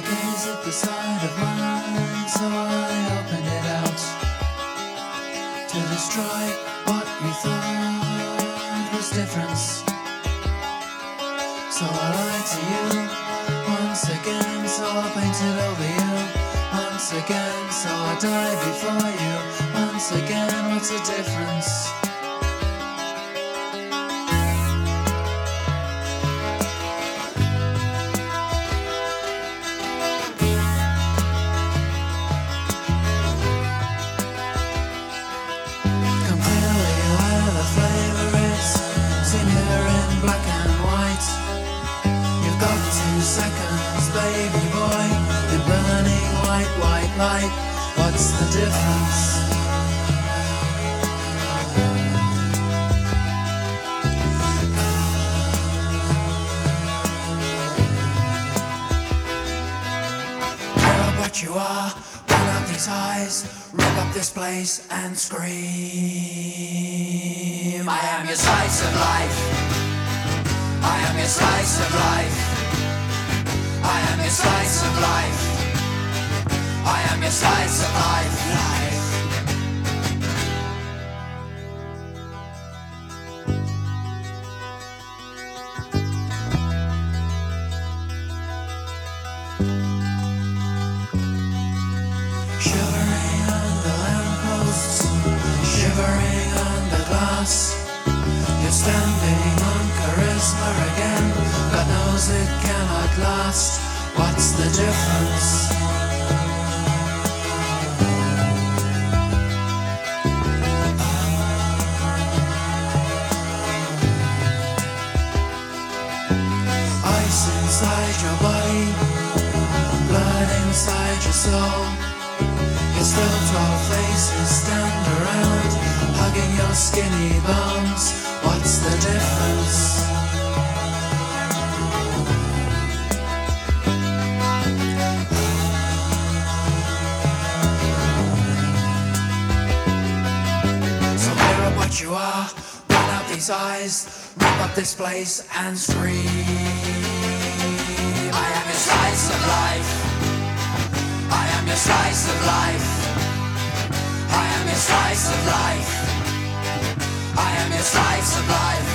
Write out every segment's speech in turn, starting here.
gaze at the side of mine, so I opened it out to destroy what you thought was difference. So I lied to you once again, so I painted over you once again, so I died before you once again. What's the difference? White, white light. What's the difference? Tear what you are, pull out these eyes, rip up this place and scream. I am your slice of life. I am your slice of life. I am your slice. I am your slice of life. Shivering under lampposts, shivering under glass. You're standing on charisma again. God knows it cannot last. What's the difference? Ice inside your body, blood inside your soul. Still faces stand around, hugging your skinny bones. What's the difference? So what you are, out these eyes, up this place and scream. Life. I am your slice of life. I am your slice of life. I am your slice of life.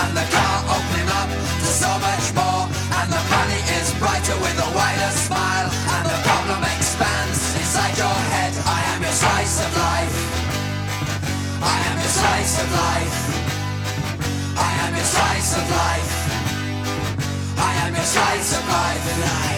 And the car opening up to so much more. And the money is brighter with a wider smile. And the problem expands inside your head. I am your slice of life. I am your slice of life. I am your slice of life. I your slice of life. life.